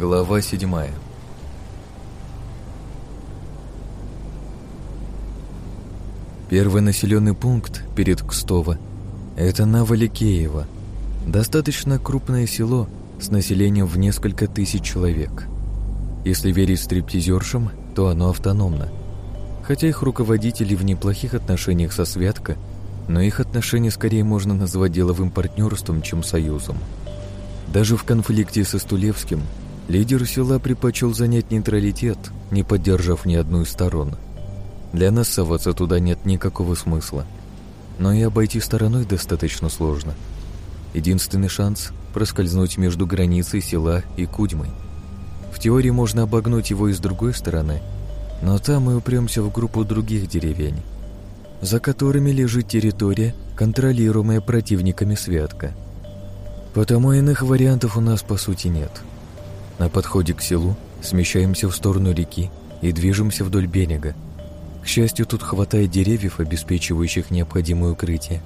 Глава седьмая Первый населенный пункт перед Кстово – это Наваликеево. Достаточно крупное село с населением в несколько тысяч человек. Если верить стриптизершам, то оно автономно. Хотя их руководители в неплохих отношениях со Святко, но их отношения скорее можно назвать деловым партнерством, чем союзом. Даже в конфликте со Стулевским лидер села предпочел занять нейтралитет, не поддержав ни одну из сторон – для нас соваться туда нет никакого смысла. Но и обойти стороной достаточно сложно. Единственный шанс – проскользнуть между границей села и Кудьмой. В теории можно обогнуть его и с другой стороны, но там мы упремся в группу других деревень, за которыми лежит территория, контролируемая противниками Святка. Потому иных вариантов у нас по сути нет. На подходе к селу смещаемся в сторону реки и движемся вдоль берега, к счастью, тут хватает деревьев, обеспечивающих необходимое укрытие.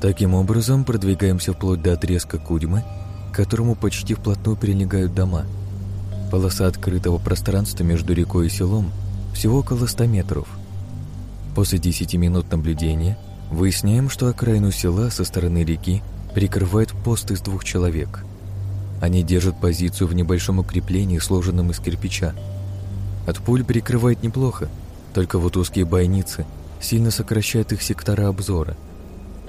Таким образом, продвигаемся вплоть до отрезка Кудьмы, к которому почти вплотную прилегают дома. Полоса открытого пространства между рекой и селом всего около 100 метров. После 10 минут наблюдения выясняем, что окраину села со стороны реки прикрывает пост из двух человек. Они держат позицию в небольшом укреплении, сложенном из кирпича. От пуль прикрывает неплохо, только вот узкие бойницы сильно сокращают их сектора обзора.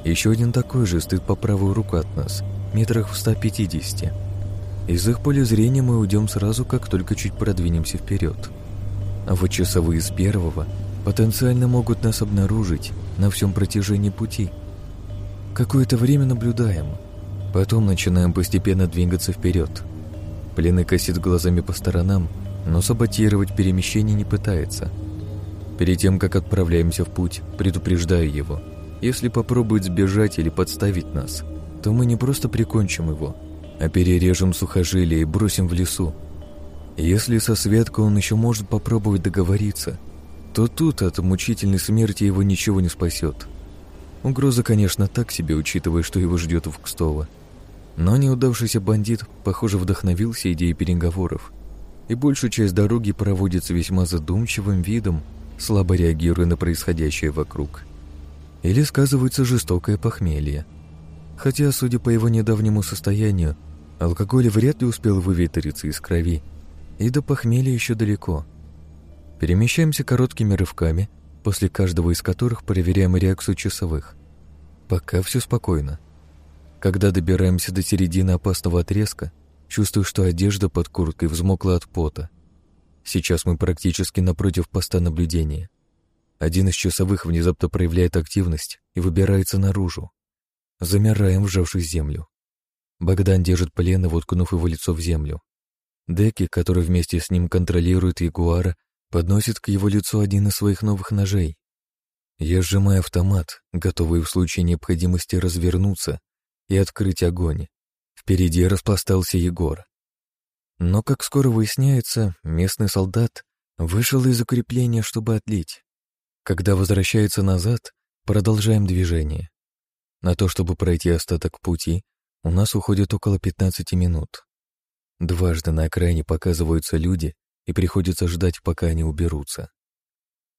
Еще один такой же стоит по правую руку от нас, метрах в 150. Из их поля зрения мы уйдем сразу, как только чуть продвинемся вперед. А вот часовые из первого потенциально могут нас обнаружить на всем протяжении пути. Какое-то время наблюдаем, потом начинаем постепенно двигаться вперед. Пленный косит глазами по сторонам, но саботировать перемещение не пытается – Перед тем, как отправляемся в путь, предупреждаю его. Если попробует сбежать или подставить нас, то мы не просто прикончим его, а перережем сухожилие и бросим в лесу. Если со Светкой он еще может попробовать договориться, то тут от мучительной смерти его ничего не спасет. Угроза, конечно, так себе, учитывая, что его ждет в Кстово. Но неудавшийся бандит, похоже, вдохновился идеей переговоров, и большую часть дороги проводит с весьма задумчивым видом, слабо реагируя на происходящее вокруг. Или сказывается жестокое похмелье. Хотя, судя по его недавнему состоянию, алкоголь вряд ли успел выветриться из крови, и до похмелья еще далеко. Перемещаемся короткими рывками, после каждого из которых проверяем реакцию часовых. Пока все спокойно. Когда добираемся до середины опасного отрезка, чувствую, что одежда под курткой взмокла от пота. Сейчас мы практически напротив поста наблюдения. Один из часовых внезапно проявляет активность и выбирается наружу. Замираем, вжавшись в землю. Богдан держит плена, воткнув его лицо в землю. Деки, который вместе с ним контролирует Ягуара, подносит к его лицу один из своих новых ножей. Я сжимаю автомат, готовый в случае необходимости развернуться и открыть огонь. Впереди распластался Егор. Но, как скоро выясняется, местный солдат вышел из укрепления, чтобы отлить. Когда возвращается назад, продолжаем движение. На то, чтобы пройти остаток пути, у нас уходит около 15 минут. Дважды на окраине показываются люди, и приходится ждать, пока они уберутся.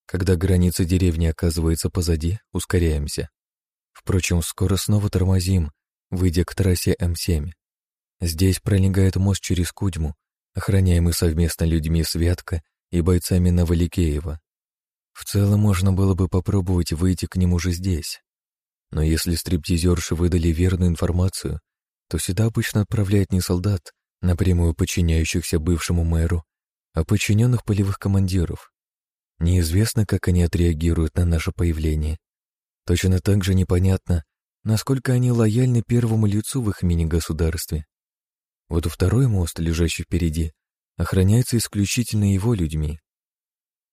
Когда граница деревни оказывается позади, ускоряемся. Впрочем, скоро снова тормозим, выйдя к трассе М7. Здесь пролегает мост через Кудьму, охраняемый совместно людьми Святка и бойцами Новоликеева. В целом можно было бы попробовать выйти к ним уже здесь. Но если стриптизерши выдали верную информацию, то сюда обычно отправляют не солдат, напрямую подчиняющихся бывшему мэру, а подчиненных полевых командиров. Неизвестно, как они отреагируют на наше появление. Точно так же непонятно, насколько они лояльны первому лицу в их мини-государстве. Вот второй мост, лежащий впереди, охраняется исключительно его людьми.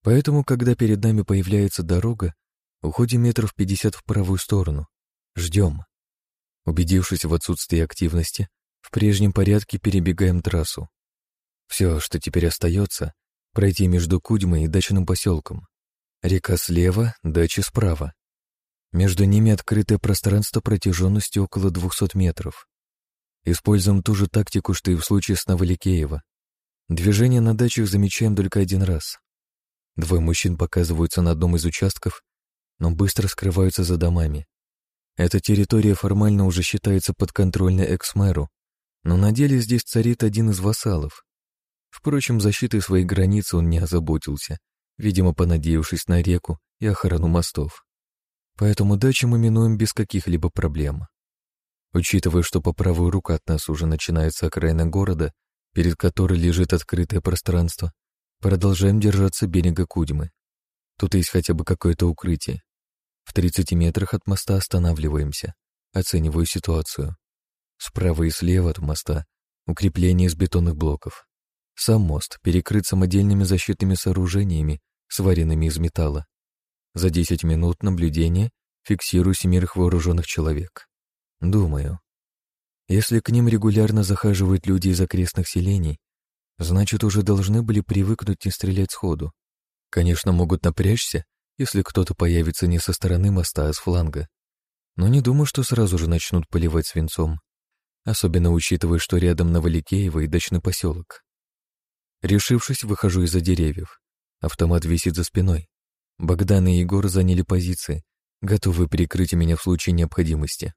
Поэтому, когда перед нами появляется дорога, уходим метров пятьдесят в правую сторону. Ждем. Убедившись в отсутствии активности, в прежнем порядке перебегаем трассу. Все, что теперь остается, пройти между Кудьмой и дачным поселком. Река слева, дача справа. Между ними открытое пространство протяженностью около 200 метров. Используем ту же тактику, что и в случае с Новоликеева. Движение на дачах замечаем только один раз. Двое мужчин показываются на одном из участков, но быстро скрываются за домами. Эта территория формально уже считается подконтрольной экс-мэру, но на деле здесь царит один из вассалов. Впрочем, защитой своей границы он не озаботился, видимо, понадеявшись на реку и охрану мостов. Поэтому дачу мы минуем без каких-либо проблем. Учитывая, что по правую руку от нас уже начинается окраина города, перед которой лежит открытое пространство, продолжаем держаться берега Кудьмы. Тут есть хотя бы какое-то укрытие. В 30 метрах от моста останавливаемся, оцениваю ситуацию. Справа и слева от моста укрепление из бетонных блоков. Сам мост перекрыт самодельными защитными сооружениями, сваренными из металла. За 10 минут наблюдения фиксирую семерых вооруженных человек. Думаю, если к ним регулярно захаживают люди из окрестных селений, значит, уже должны были привыкнуть не стрелять сходу. Конечно, могут напрячься, если кто-то появится не со стороны моста, а с фланга. Но не думаю, что сразу же начнут поливать свинцом, особенно учитывая, что рядом Новоликеево и дачный поселок. Решившись, выхожу из-за деревьев. Автомат висит за спиной. Богдан и Егор заняли позиции, готовы прикрыть меня в случае необходимости.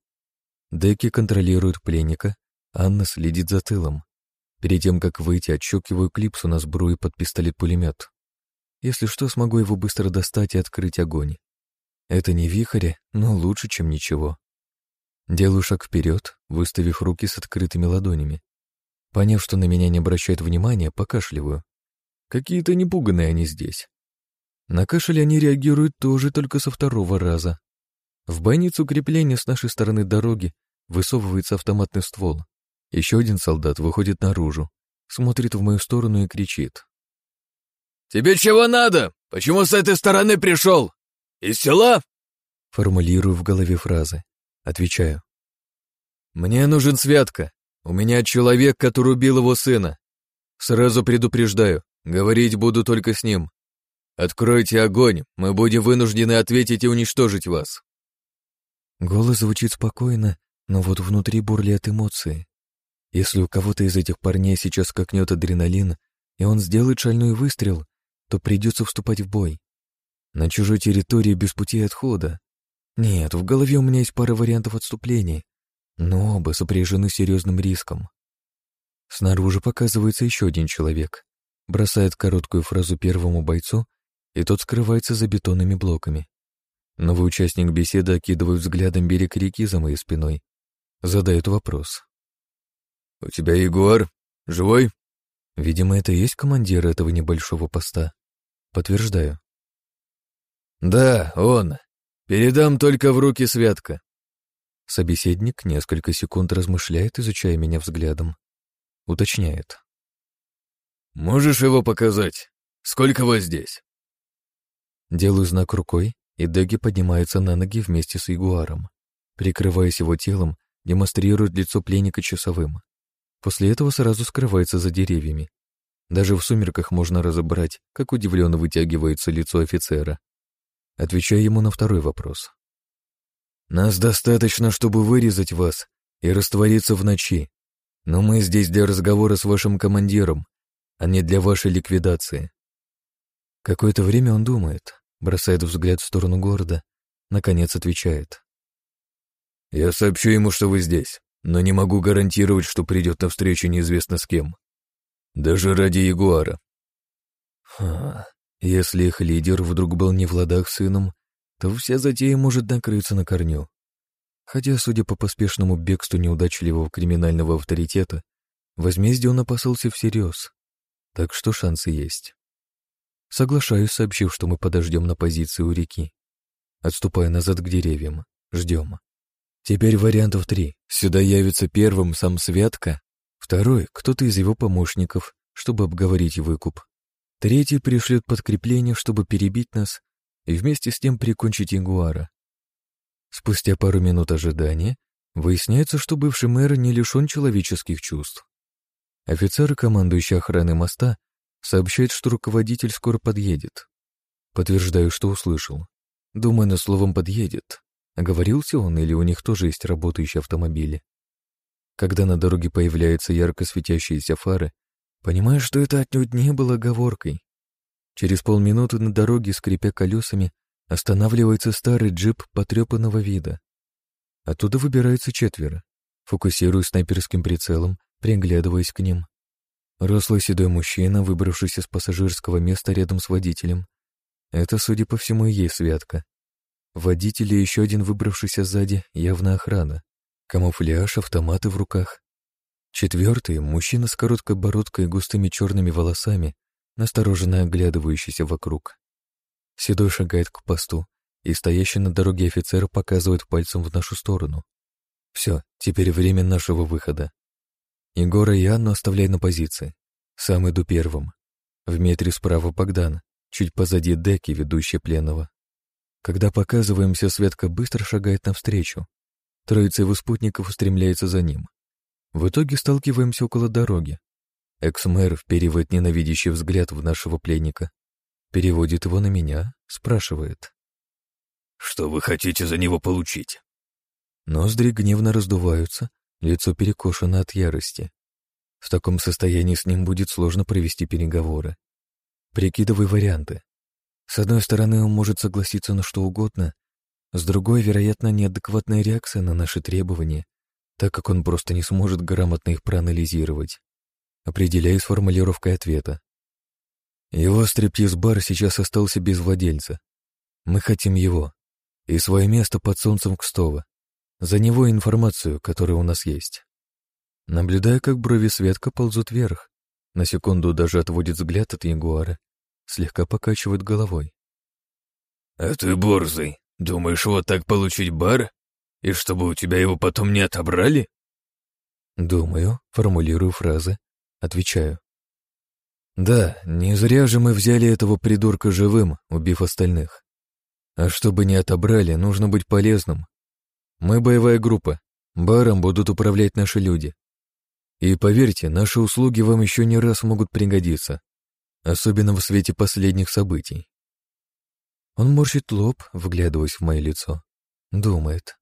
Деки контролируют пленника, Анна следит за тылом. Перед тем, как выйти, отщелкиваю клипсу на сбрую под пистолет-пулемет. Если что, смогу его быстро достать и открыть огонь. Это не вихрь, но лучше, чем ничего. Делаю шаг вперед, выставив руки с открытыми ладонями. Поняв, что на меня не обращают внимания, покашливаю. Какие-то непуганные они здесь. На кашель они реагируют тоже только со второго раза. В бойницу крепления с нашей стороны дороги высовывается автоматный ствол. Еще один солдат выходит наружу, смотрит в мою сторону и кричит. «Тебе чего надо? Почему с этой стороны пришел? Из села?» Формулирую в голове фразы. Отвечаю. «Мне нужен Святка. У меня человек, который убил его сына. Сразу предупреждаю, говорить буду только с ним. Откройте огонь, мы будем вынуждены ответить и уничтожить вас». Голос звучит спокойно, но вот внутри бурлят эмоции. Если у кого-то из этих парней сейчас скакнет адреналин, и он сделает шальной выстрел, то придется вступать в бой. На чужой территории без пути отхода. Нет, в голове у меня есть пара вариантов отступления, но оба сопряжены серьезным риском. Снаружи показывается еще один человек, бросает короткую фразу первому бойцу, и тот скрывается за бетонными блоками. Новый участник беседы окидывает взглядом берег реки за моей спиной. Задает вопрос. «У тебя Егор? Живой?» Видимо, это и есть командир этого небольшого поста. Подтверждаю. «Да, он. Передам только в руки Святка». Собеседник несколько секунд размышляет, изучая меня взглядом. Уточняет. «Можешь его показать? Сколько вас здесь?» Делаю знак рукой, и Деги поднимается на ноги вместе с Ягуаром. Прикрываясь его телом, демонстрирует лицо пленника часовым. После этого сразу скрывается за деревьями. Даже в сумерках можно разобрать, как удивленно вытягивается лицо офицера. Отвечаю ему на второй вопрос. «Нас достаточно, чтобы вырезать вас и раствориться в ночи. Но мы здесь для разговора с вашим командиром, а не для вашей ликвидации». Какое-то время он думает, бросает взгляд в сторону города, наконец отвечает. «Я сообщу ему, что вы здесь, но не могу гарантировать, что придет на встречу неизвестно с кем. Даже ради Ягуара». Ха, если их лидер вдруг был не в ладах с сыном, то вся затея может накрыться на корню. Хотя, судя по поспешному бегству неудачливого криминального авторитета, возмездие он опасался всерьез. Так что шансы есть. Соглашаюсь, сообщив, что мы подождем на позиции у реки. Отступая назад к деревьям. Ждем. Теперь вариантов три. Сюда явится первым сам Святка. Второй — кто-то из его помощников, чтобы обговорить выкуп. Третий пришлет подкрепление, чтобы перебить нас и вместе с тем прикончить Ягуара. Спустя пару минут ожидания выясняется, что бывший мэр не лишен человеческих чувств. Офицер, командующий охраной моста, Сообщает, что руководитель скоро подъедет. Подтверждаю, что услышал. Думаю, на словом «подъедет». Оговорился он или у них тоже есть работающие автомобили? Когда на дороге появляются ярко светящиеся фары, Понимаю, что это отнюдь не было оговоркой. Через полминуты на дороге, скрипя колесами, останавливается старый джип потрепанного вида. Оттуда выбирается четверо. Фокусируюсь снайперским прицелом, приглядываясь к ним. Рослый седой мужчина, выбравшийся с пассажирского места рядом с водителем. Это, судя по всему, и есть Святка. Водитель и еще один выбравшийся сзади, явно охрана. Камуфляж, автоматы в руках. Четвертый — мужчина с короткой бородкой и густыми черными волосами, настороженно оглядывающийся вокруг. Седой шагает к посту, и стоящий на дороге офицер показывает пальцем в нашу сторону. Все, теперь время нашего выхода. Егора и Анну оставляй на позиции. Сам иду первым. В метре справа Богдан, чуть позади деки, ведущей пленного. Когда показываемся, Светка быстро шагает навстречу. Троица его спутников устремляется за ним. В итоге сталкиваемся около дороги. Экс-мэр вперивает ненавидящий взгляд в нашего пленника. Переводит его на меня, спрашивает. «Что вы хотите за него получить?» Ноздри гневно раздуваются, лицо перекошено от ярости. В таком состоянии с ним будет сложно провести переговоры. Прикидывай варианты. С одной стороны, он может согласиться на что угодно, с другой, вероятно, неадекватная реакция на наши требования, так как он просто не сможет грамотно их проанализировать. Определяю с формулировкой ответа. Его стриптиз-бар сейчас остался без владельца. Мы хотим его и свое место под солнцем Кстова. За него информацию, которая у нас есть. Наблюдая, как брови Светка ползут вверх, на секунду даже отводит взгляд от Ягуара слегка покачивает головой. «А ты борзый, думаешь, вот так получить бар? И чтобы у тебя его потом не отобрали?» Думаю, формулирую фразы, отвечаю. «Да, не зря же мы взяли этого придурка живым, убив остальных. А чтобы не отобрали, нужно быть полезным. Мы боевая группа, баром будут управлять наши люди. И поверьте, наши услуги вам еще не раз могут пригодиться особенно в свете последних событий. Он морщит лоб, вглядываясь в мое лицо. Думает.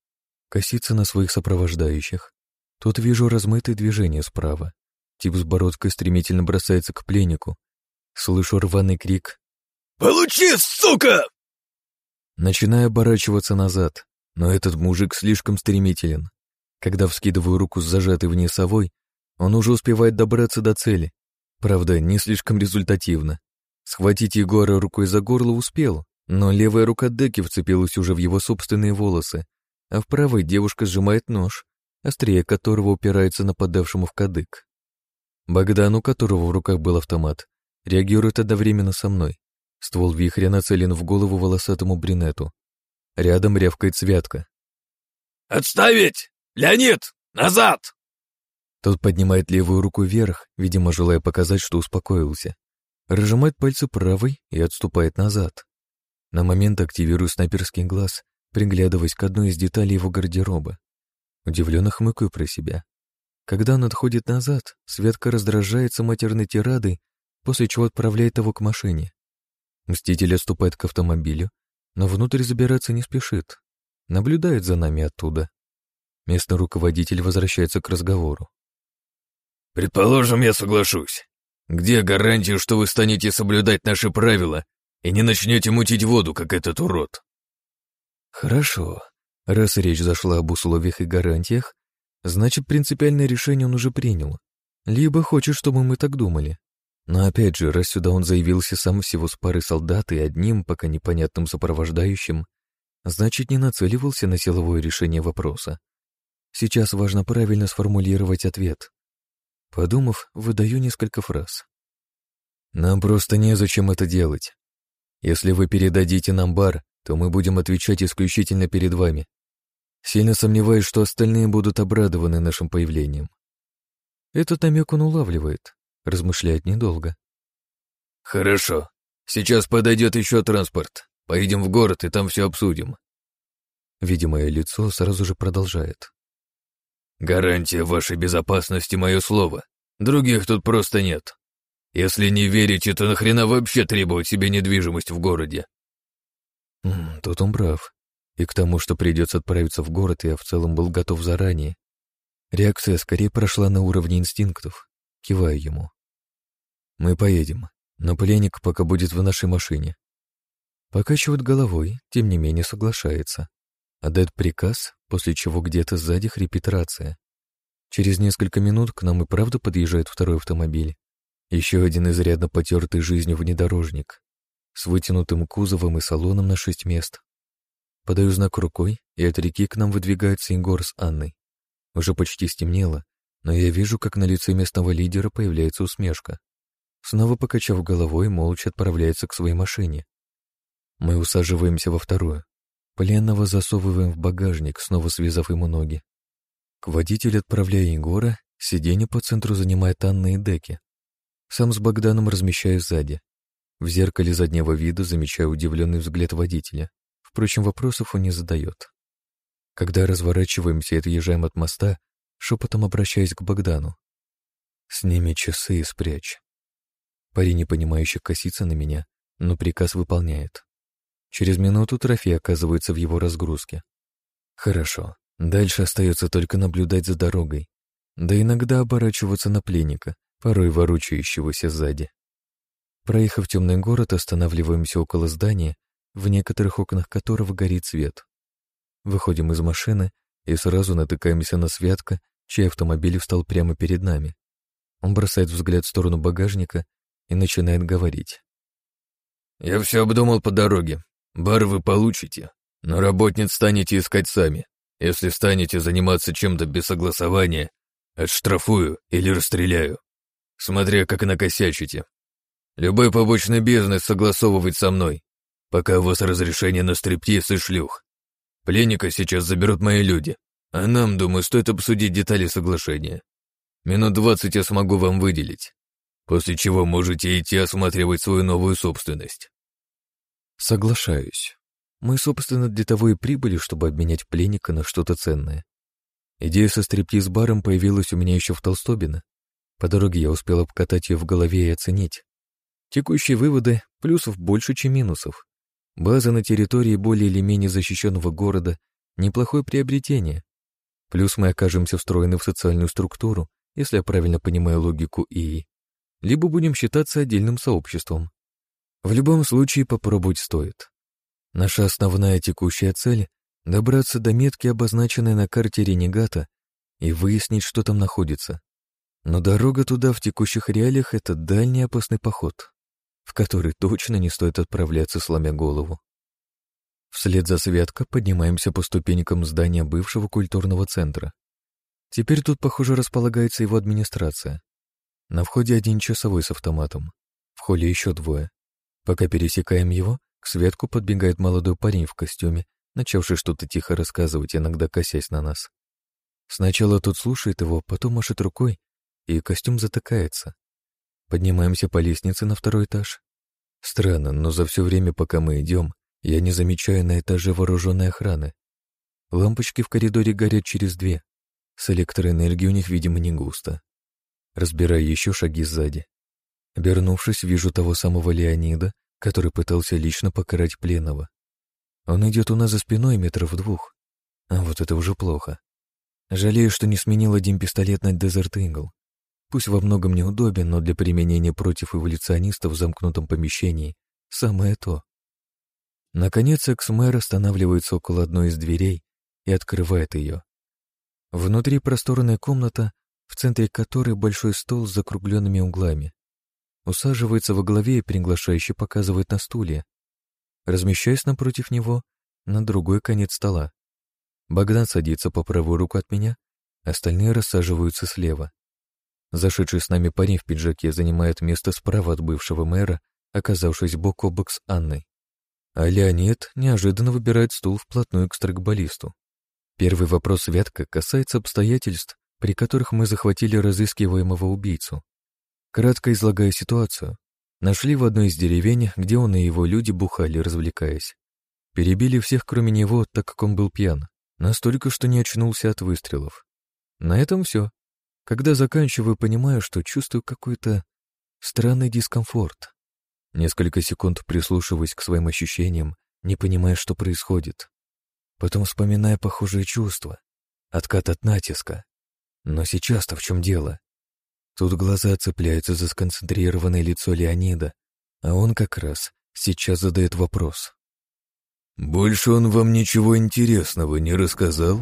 Косится на своих сопровождающих. Тут вижу размытые движения справа. Тип с бородкой стремительно бросается к пленнику. Слышу рваный крик. «Получи, сука!» Начинаю оборачиваться назад, но этот мужик слишком стремителен. Когда вскидываю руку с зажатой в ней совой, он уже успевает добраться до цели Правда, не слишком результативно. Схватить Егора рукой за горло успел, но левая рука Деки вцепилась уже в его собственные волосы, а в правой девушка сжимает нож, острие которого упирается нападавшему в кадык. Богдан, у которого в руках был автомат, реагирует одновременно со мной. Ствол вихря нацелен в голову волосатому брюнету. Рядом рявкает святка. «Отставить! Леонид! Назад!» Тот поднимает левую руку вверх, видимо, желая показать, что успокоился. Разжимает пальцы правой и отступает назад. На момент активирую снайперский глаз, приглядываясь к одной из деталей его гардероба. Удивленно хмыкаю про себя. Когда он отходит назад, Светка раздражается матерной тирадой, после чего отправляет его к машине. Мститель отступает к автомобилю, но внутрь забираться не спешит. Наблюдает за нами оттуда. Местный руководитель возвращается к разговору. Предположим, я соглашусь. Где гарантия, что вы станете соблюдать наши правила и не начнете мутить воду, как этот урод? Хорошо. Раз речь зашла об условиях и гарантиях, значит, принципиальное решение он уже принял. Либо хочет, чтобы мы так думали. Но опять же, раз сюда он заявился сам всего с парой солдат и одним, пока непонятным сопровождающим, значит, не нацеливался на силовое решение вопроса. Сейчас важно правильно сформулировать ответ. Подумав, выдаю несколько фраз. «Нам просто незачем это делать. Если вы передадите нам бар, то мы будем отвечать исключительно перед вами. Сильно сомневаюсь, что остальные будут обрадованы нашим появлением». Этот намек он улавливает, размышляет недолго. «Хорошо. Сейчас подойдет еще транспорт. Поедем в город и там все обсудим». Видимое лицо сразу же продолжает. Гарантия вашей безопасности — мое слово. Других тут просто нет. Если не верите, то нахрена вообще требовать себе недвижимость в городе? Тут он прав. И к тому, что придется отправиться в город, я в целом был готов заранее. Реакция скорее прошла на уровне инстинктов. Киваю ему. Мы поедем, но пленник пока будет в нашей машине. Покачивает головой, тем не менее соглашается. Отдает приказ, после чего где-то сзади хрипит рация. Через несколько минут к нам и правда подъезжает второй автомобиль. Еще один изрядно потертый жизнью внедорожник. С вытянутым кузовом и салоном на шесть мест. Подаю знак рукой, и от реки к нам выдвигается Егор с Анной. Уже почти стемнело, но я вижу, как на лице местного лидера появляется усмешка. Снова покачав головой, молча отправляется к своей машине. Мы усаживаемся во вторую. Пленного засовываем в багажник, снова связав ему ноги. К водителю отправляя Егора, сиденье по центру занимает Анна и Деки. Сам с Богданом размещаю сзади. В зеркале заднего вида замечаю удивленный взгляд водителя. Впрочем, вопросов он не задает. Когда разворачиваемся и отъезжаем от моста, шепотом обращаясь к Богдану. «Сними часы и спрячь». Парень, непонимающе косится на меня, но приказ выполняет. Через минуту трофей оказывается в его разгрузке. Хорошо. Дальше остается только наблюдать за дорогой, да иногда оборачиваться на пленника, порой ворочающегося сзади. Проехав темный город, останавливаемся около здания, в некоторых окнах которого горит свет. Выходим из машины и сразу натыкаемся на Святка, чей автомобиль встал прямо перед нами. Он бросает взгляд в сторону багажника и начинает говорить. «Я все обдумал по дороге. Бар вы получите, но работниц станете искать сами. Если станете заниматься чем-то без согласования, отштрафую или расстреляю, смотря как накосячите. Любой побочный бизнес согласовывать со мной, пока у вас разрешение на стриптиз и шлюх. Пленника сейчас заберут мои люди, а нам, думаю, стоит обсудить детали соглашения. Минут двадцать я смогу вам выделить, после чего можете идти осматривать свою новую собственность. Соглашаюсь. Мы, собственно, для того и прибыли, чтобы обменять пленника на что-то ценное. Идея со стриптиз-баром появилась у меня еще в Толстобино. По дороге я успел обкатать ее в голове и оценить. Текущие выводы — плюсов больше, чем минусов. База на территории более или менее защищенного города — неплохое приобретение. Плюс мы окажемся встроены в социальную структуру, если я правильно понимаю логику ИИ. Либо будем считаться отдельным сообществом. В любом случае попробовать стоит. Наша основная текущая цель — добраться до метки, обозначенной на карте Ренегата, и выяснить, что там находится. Но дорога туда в текущих реалиях — это дальний опасный поход, в который точно не стоит отправляться, сломя голову. Вслед за Светко поднимаемся по ступенькам здания бывшего культурного центра. Теперь тут, похоже, располагается его администрация. На входе один часовой с автоматом. В холле еще двое. Пока пересекаем его, к Светку подбегает молодой парень в костюме, начавший что-то тихо рассказывать, иногда косясь на нас. Сначала тот слушает его, потом машет рукой, и костюм затыкается. Поднимаемся по лестнице на второй этаж. Странно, но за все время, пока мы идем, я не замечаю на этаже вооруженной охраны. Лампочки в коридоре горят через две. С электроэнергией у них, видимо, не густо. Разбираю еще шаги сзади. Обернувшись, вижу того самого Леонида, который пытался лично покарать пленного. Он идет у нас за спиной метров двух. А вот это уже плохо. Жалею, что не сменил один пистолет на Desert Eagle. Пусть во многом неудобен, но для применения против эволюционистов в замкнутом помещении самое то. Наконец, экс-мэр останавливается около одной из дверей и открывает ее. Внутри просторная комната, в центре которой большой стол с закругленными углами усаживается во главе и приглашающе показывает на стуле. Размещаясь напротив него, на другой конец стола. Богдан садится по правую руку от меня, остальные рассаживаются слева. Зашедший с нами парень в пиджаке занимает место справа от бывшего мэра, оказавшись бок о бок с Анной. А Леонид неожиданно выбирает стул вплотную к строкболисту. Первый вопрос Вятка касается обстоятельств, при которых мы захватили разыскиваемого убийцу. Кратко излагая ситуацию, нашли в одной из деревень, где он и его люди бухали, развлекаясь. Перебили всех, кроме него, так как он был пьян, настолько, что не очнулся от выстрелов. На этом все. Когда заканчиваю, понимаю, что чувствую какой-то странный дискомфорт. Несколько секунд прислушиваясь к своим ощущениям, не понимая, что происходит. Потом вспоминая похожие чувства. Откат от натиска. Но сейчас-то в чем дело? Тут глаза цепляются за сконцентрированное лицо Леонида, а он как раз сейчас задает вопрос. «Больше он вам ничего интересного не рассказал?»